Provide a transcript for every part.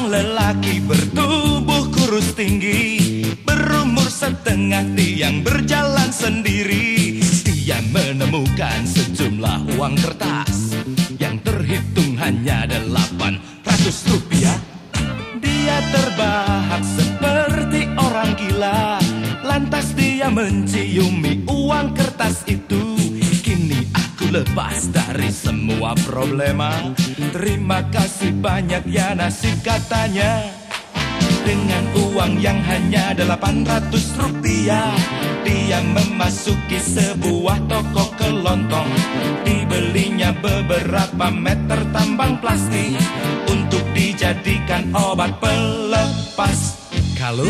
Seorang lelaki bertubuh kurus tinggi Berumur setengah tiang berjalan sendiri. Dia menemukan sejumlah uang kertas Yang terhitung hanya delapan ratus rupiah. Dia terbahak seperti orang gila Lantas dia menciumi uang kertas itu lepas dari semua problema. Terima kasih banyak ya nasib katanya. Dengan uang yang hanya 800 rupiah Dia memasuki sebuah toko kelontong. Dibelinya beberapa meter tambang plastik Untuk dijadikan obat pelepas. Kalau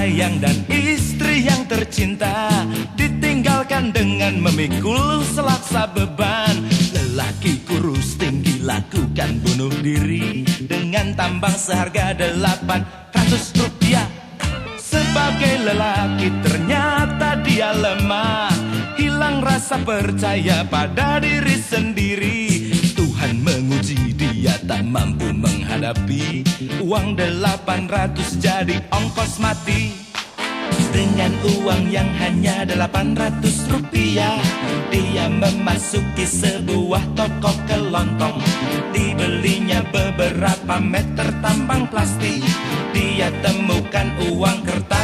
tersayang dan istri yang tercinta. Ditinggalkan dengan memikul selaksa beban. Lelaki kurus tinggi lakukan bunuh diri. Dengan tambang seharga delapan ratus rupiah. Sebagai lelaki ternyata dia lemah. Hilang rasa percaya pada diri sendiri menghadapi Uang 800 jadi ongkos mati. Dengan uang yang hanya 800 rupiah Dia memasuki sebuah toko kelontong. Dibelinya beberapa meter tambang plastik. Dia temukan uang kertas